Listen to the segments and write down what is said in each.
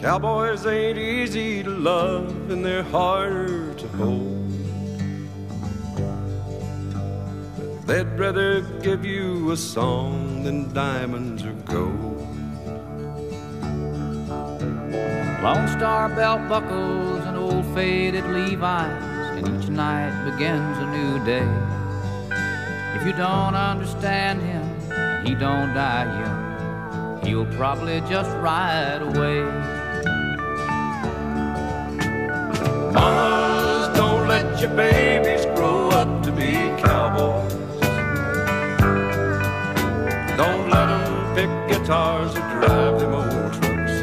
Cowboys ain't easy to love and they're harder to hold. They'd rather give you a song than diamonds or gold. Lone Star belt buckles and old faded Levi's, and each night begins a new day. If you don't understand him, he don't die young. He'll probably just ride away. Your babies grow up to be cowboys. Don't let them pick guitars or drive them old trucks.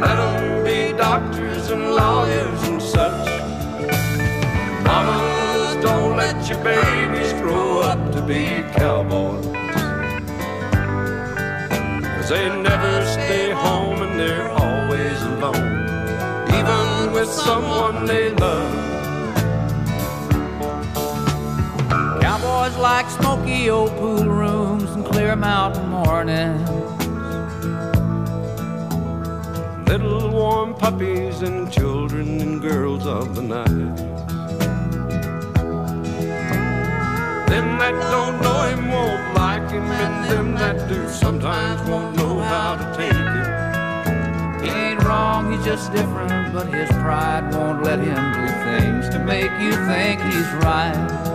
Let them be doctors and lawyers and such. Mamas, don't let your babies grow up to be cowboys. Cause they never stay home and they're always alone. Even with someone they love. Cowboys like smoky old pool rooms and clear mountain mornings. Little warm puppies and children and girls of the night. Them that don't know him won't like him, and them that do sometimes won't know how to take it. He ain't wrong, he's just different, but his pride won't let him do things to make you think he's right.